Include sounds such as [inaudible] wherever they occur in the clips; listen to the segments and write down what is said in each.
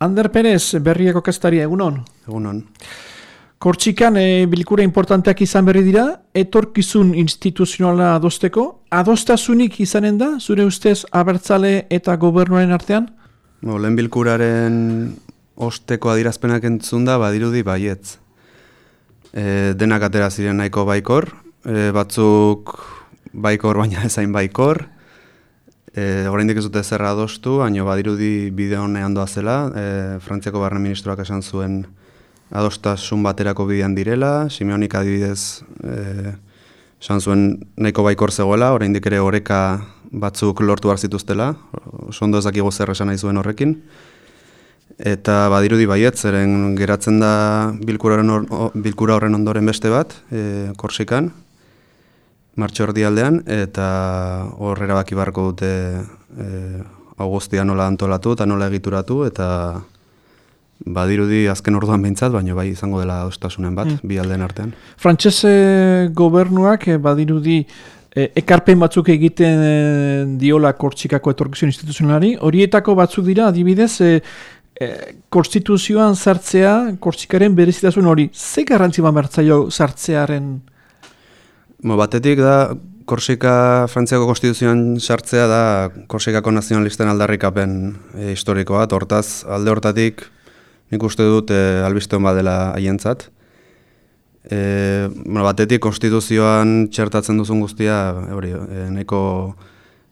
Ander Perez, berriako kastaria, egunon? Egunon. Kortxikan e, bilkura importanteak izan berri dira, etorkizun instituzionala adosteko, adostasunik izanen da, zure ustez abertzale eta gobernuaren artean? Bo, lehen bilkuraren osteko adirazpenak entzun da, badirudi baietz. E, denak atera ziren nahiko baikor, e, batzuk baikor baina ezain baikor, E, Horrein ez dute zerra adostu, baina badirudi bide honean doa zela. E, Frantziako barren ministroak esan zuen adostasun baterako bidean direla. Simeonik adibidez e, esan zuen nahiko baikor zegoela, orain ere horeka batzuk lortu behar zituztela. Sondo ezakigu zer esan nahi zuen horrekin. Eta badirudi baiet, zeren geratzen da bilkura horren ondoren beste bat, e, korsikan, martxordi aldean, eta hor erabaki barko dute e, augustia nola antolatu eta nola egituratu, eta badirudi azken orduan behintzat, baina bai izango dela ostasunen bat, mm. bi aldeen artean. Frantxese gobernuak e, badirudi e, ekarpen batzuk egiten e, diola kortxikako etorkizun instituzionalari, horietako batzuk dira, adibidez, e, e, konstituzioan sartzea, kortxikaren berezitasun hori, ze garrantzi bertzaio sartzearen Mo, batetik da, Korsika Frantziako Konstituzioan sartzea da Korsikako nazionalisten aldarrikapen e, historikoa, hortaz alde hortatik nik uste dut e, albiste badela haientzat. E, bueno, batetik Konstituzioan txertatzen duzun guztia, hori, e, nahiko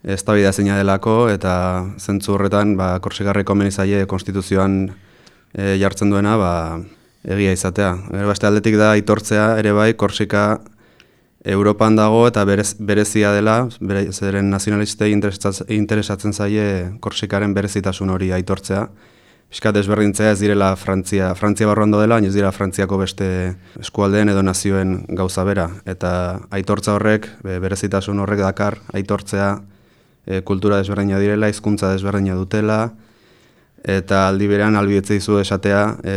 ez zeina delako, eta zentzu horretan ba, Korsikarriko menizaie Konstituzioan e, jartzen duena ba, egia izatea. Ere, beste aldetik da, aitortzea ere bai, Korsika Europan dago eta berez, berezia dela, zeren nazionalistei interesatzen zaie korsikaren berezitasun hori aitortzea. Piskat ezberdintzea ez direla Frantzia, Frantzia barruan dela, ez dira Frantziako beste eskualdeen edo nazioen gauza bera. Eta aitortza horrek, berezitasun horrek dakar, aitortzea e, kultura desberdina direla, hizkuntza desberdina dutela, eta aldi berean albietzei zu esatea, e,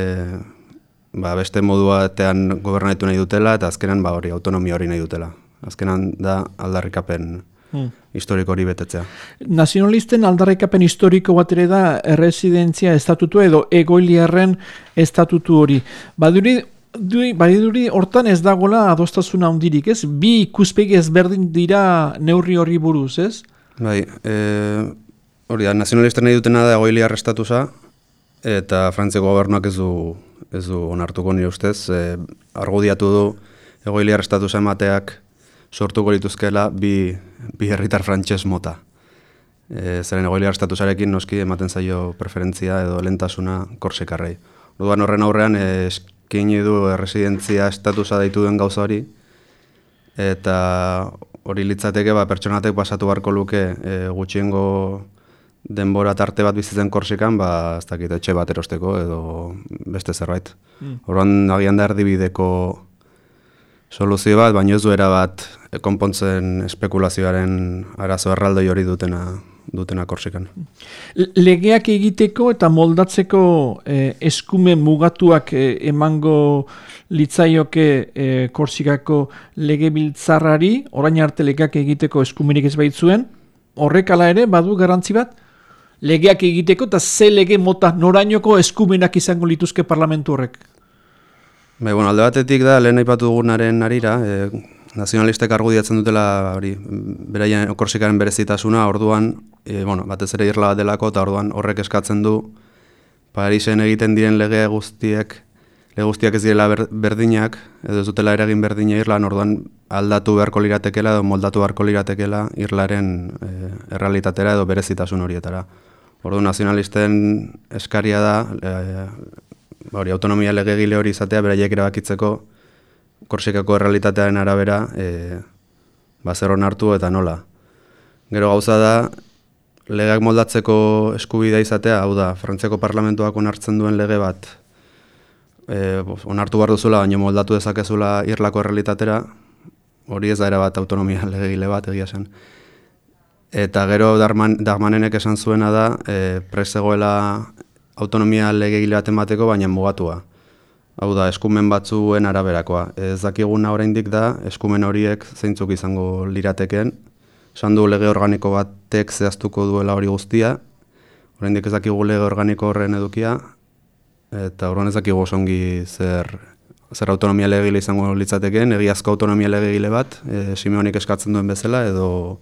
ba, beste modu batean gobernatu nahi dutela eta azkenan ba hori autonomia hori nahi dutela. Azkenan da aldarrikapen hmm. historiko hori betetzea. Nazionalisten aldarrikapen historiko bat ere da erresidentzia estatutu edo egoiliarren estatutu hori. Baduri Dui, bai duri hortan ez dagoela adostasuna handirik, ez? Bi ikuspegi ezberdin dira neurri hori buruz, ez? Bai, e, hori da, nazionalisten nahi dutena da egoiliar estatusa, eta Frantziako gobernuak ez du ez du onartuko nire ustez, e, argudiatu du egoiliar estatusa emateak sortuko lituzkela bi, bi herritar frantxez mota. E, zeren egoiliar estatusarekin noski ematen zaio preferentzia edo lentasuna korsekarrei. Orduan horren aurrean eskin du erresidentzia estatusa daitu duen gauza hori, eta hori litzateke ba, pertsonatek pasatu beharko luke e, gutxiengo denbora tarte bat bizitzen korsikan, ba, ez dakit, etxe bat erosteko edo beste zerbait. Mm. Horren agian da erdibideko soluzio bat, baina ez duera bat konpontzen espekulazioaren arazo erraldoi hori dutena dutena korsikan. Legeak egiteko eta moldatzeko eh, eskumen mugatuak eh, emango litzaioke eh, korsikako lege biltzarrari, orain arte legeak egiteko eskumenik ez baitzuen, horrek ala ere, badu garantzi bat? Legeak egiteko eta ze lege mota norainoko eskumenak izango lituzke parlamentu horrek? Bai, bueno, alde batetik da, lehen aipatu dugunaren arira, e, nazionalistek argudiatzen dutela, hori, beraien okorsikaren berezitasuna, orduan, e, bueno, batez ere irla bat delako, eta orduan horrek eskatzen du, Parisen egiten diren lege guztiek, lege guztiak ez direla berdinak, edo ez dutela eragin berdina irlan, orduan aldatu beharko liratekela, edo moldatu beharko liratekela irlaren e, errealitatera edo berezitasun horietara. Ordu nazionalisten eskaria da, e, hori, autonomia legegile hori izatea, beraiek erabakitzeko korsikako errealitatearen arabera, e, ba, zer hartu eta nola. Gero gauza da, legeak moldatzeko eskubidea izatea, hau da, Frantziako parlamentuak onartzen duen lege bat, e, onartu behar duzula, baina moldatu dezakezula irlako errealitatera, hori ez da bat autonomia [laughs] legegile bat egia zen. Eta gero darman, darmanenek esan zuena da, e, prezegoela autonomia legegile bat emateko, baina mugatua. Hau da, eskumen batzuen araberakoa. Ez dakiguna oraindik da, eskumen horiek zeintzuk izango lirateken. Esan du lege organiko batek zehaztuko duela hori guztia. Oraindik ez dakigu lege organiko horren edukia. eta horren ezakigu osongi zer, zer autonomia legile izango litzateken, egiazko autonomia legile bat, e, Simeonik eskatzen duen bezala, edo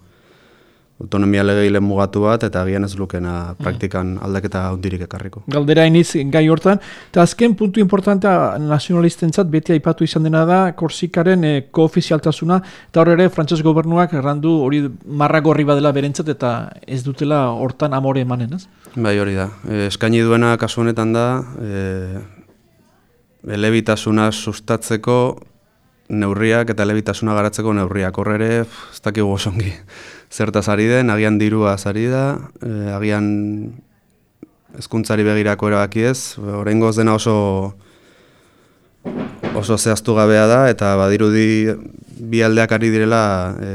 autonomia legile mugatu bat, eta agian ez lukena praktikan aldaketa hundirik ekarriko. Galdera iniz gai hortan, eta azken puntu importantea nazionalistentzat beti aipatu izan dena da Korsikaren e, koofizialtasuna, eta hor ere frantses gobernuak errandu hori marragorri badela berentzat, eta ez dutela hortan amore emanen, ez? Bai hori da, e, eskaini duena kasu honetan da, e, elebitasuna sustatzeko neurriak eta elebitasuna garatzeko neurriak. Horre ez dakigu osongi zertaz ari den, agian dirua ari da, e, agian ezkuntzari begirako erabaki ez, horrengoz dena oso oso zehaztu gabea da, eta badirudi bi aldeak ari direla e,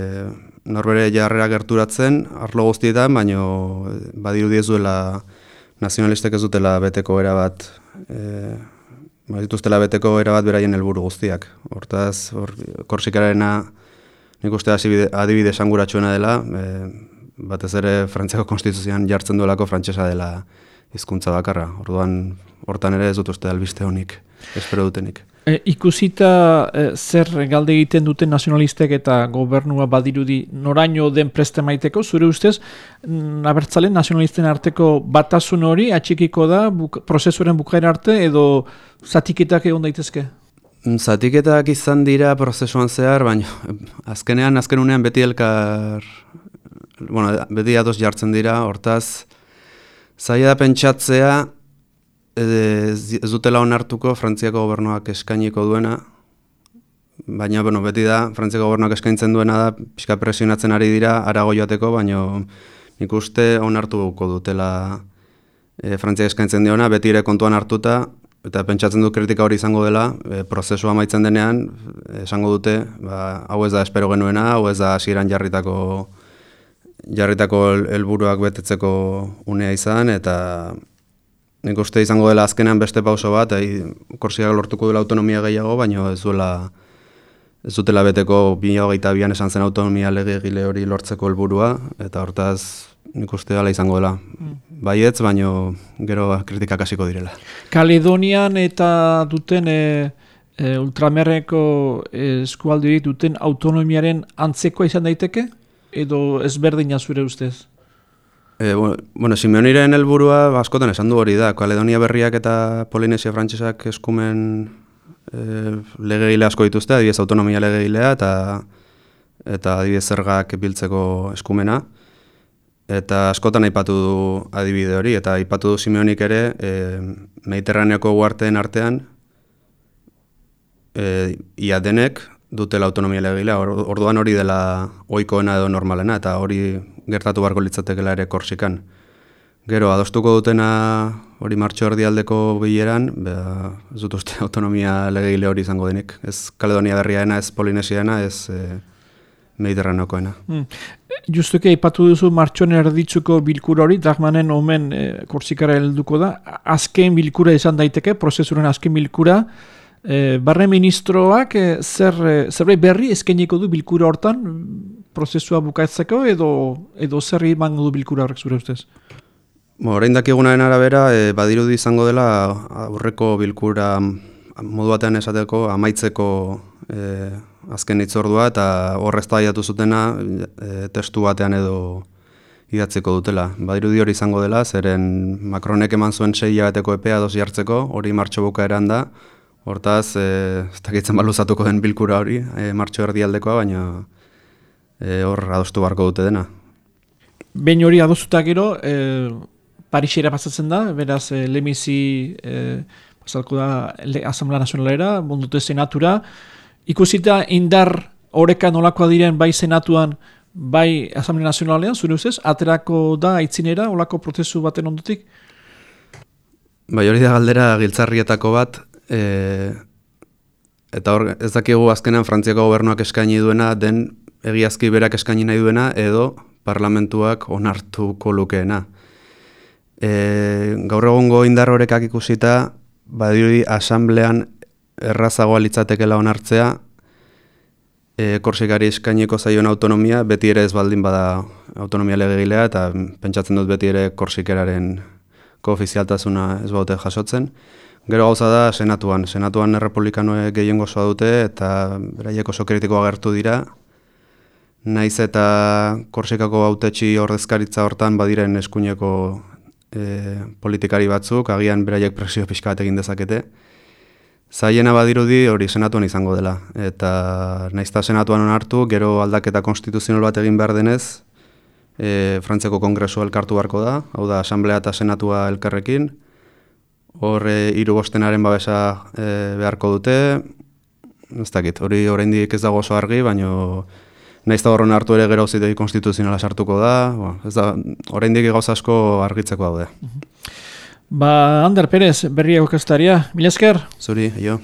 norbere jarrera gerturatzen, arlo guztietan, baino badirudi ez duela nazionalistek ez dutela beteko erabat e, dituztela beteko erabat beraien helburu guztiak. Hortaz, hor, korsikarena nik uste adibide esanguratsuena dela, e, batez ere Frantziako konstituzioan jartzen duelako frantsesa dela hizkuntza bakarra. Orduan hortan ere ez dut uste albiste honik, espero dutenik. E, ikusita e, zer galde egiten duten nazionalistek eta gobernua badirudi noraino den preste maiteko, zure ustez, nabertzalen nazionalisten arteko batasun hori atxikiko da buk, prozesuaren bukaera arte edo zatiketak egon daitezke? Zatiketak izan dira prozesuan zehar, baina azkenean, azkenunean beti elkar, bueno, beti ados jartzen dira, hortaz, zaila da pentsatzea, ez dutela onartuko Frantziako gobernuak eskainiko duena, baina, bueno, beti da, Frantziako gobernuak eskaintzen duena da, pixka presionatzen ari dira, arago joateko, baina nik uste onartuko dutela e, Frantziak eskaintzen diona, beti ere kontuan hartuta, eta pentsatzen du kritika hori izango dela, e, prozesua amaitzen denean, esango dute, ba, hau ez da espero genuena, hau ez da hasieran jarritako jarritako helburuak betetzeko unea izan, eta nik uste izango dela azkenean beste pauso bat, e, korsiak lortuko dela autonomia gehiago, baina ez duela ez dutela beteko 2008an esan zen autonomia lege hori lortzeko helburua eta hortaz nik uste dela izango dela. Mm. Baietz, baino gero kritikak hasiko direla. Kaledonian eta duten e, e, ultramerreko eskualdeik duten autonomiaren antzekoa izan daiteke? Edo ezberdina zure ustez? E, bueno, Simeoniren helburua askotan esan du hori da. Kaledonia berriak eta Polinesia frantsesak eskumen e, legegile asko dituzte, adibidez autonomia legegilea eta eta adibidez zergak biltzeko eskumena eta askotan aipatu du adibide hori, eta aipatu du Simeonik ere e, Mediterraneoko guarteen artean e, ia denek dutela autonomia legilea, orduan hori dela oikoena edo normalena, eta hori gertatu barko litzatekela ere korsikan. Gero, adostuko dutena hori martxo erdialdeko bileran, beha, ez dut uste [laughs] autonomia legile hori izango denik. Ez Kaledonia berriaena, ez Polinesiaena, ez... E, mediterraneokoena. Hmm. Justuke, ipatu duzu martxon erditzuko bilkura hori, Dagmanen omen e, korsikara helduko da. Azken bilkura izan daiteke, prozesuren azken bilkura. E, barre ministroak e, zer, zerbait berri eskeniko du bilkura hortan, prozesua bukatzeko edo, edo zer imango du bilkura horrek zure ustez? Bo, Horein dakigunaren arabera, e, badirudi izango dela aurreko bilkura modu batean esateko amaitzeko e, azken itzordua eta horrez da zutena e, testu batean edo idatzeko dutela. Badiru hori izango dela, zeren Macronek eman zuen sei hilabeteko epea dozi hartzeko, hori martxo buka eran da, hortaz, e, ez dakitzen baluzatuko den bilkura hori, e, martxo erdialdekoa, baina e, hor adostu barko dute dena. Behin hori adostuta gero, e, Parisera pasatzen da, beraz, e, lemizi e, pasalko da Asamblea Nazionalera, bondute senatura, Ikusita indar horeka nolakoa diren bai senatuan, bai Asamblea Nazionalean, zure ustez, aterako da aitzinera, olako prozesu baten ondotik? Bai hori da galdera giltzarrietako bat, e, eta hor ez dakigu azkenean Frantziako gobernuak eskaini duena, den egiazki berak eskaini nahi duena, edo parlamentuak onartuko lukeena. E, gaur egongo indar horekak ikusita, badirudi asamblean errazagoa litzatekela onartzea, e, korsikari eskaineko zaion autonomia, beti ere ez baldin bada autonomia legegilea, eta pentsatzen dut beti ere korsikeraren koofizialtasuna ez baute jasotzen. Gero gauza da senatuan. Senatuan errepublikanoek gehiengo dute eta beraiek oso kritiko agertu dira. Naiz eta korsikako autetxi ordezkaritza hortan badiren eskuineko e, politikari batzuk, agian beraiek presio pixka egin dezakete. Zaiena badirudi hori senatuan izango dela. Eta naizta senatuan onartu, gero aldaketa konstituzional bat egin behar denez, e, Frantziako kongresu elkartu beharko da, hau da, asamblea eta senatua elkarrekin, hor e, hiru bostenaren babesa e, beharko dute, ez dakit, hori oraindik ez dago oso argi, baino naiz da horren hartu ere gero zidei konstituzionala sartuko da, ba, ez da, oraindik gauza asko argitzeko daude. Ba, Ander Perez, berriak okastaria, mila esker? Zuri, jo.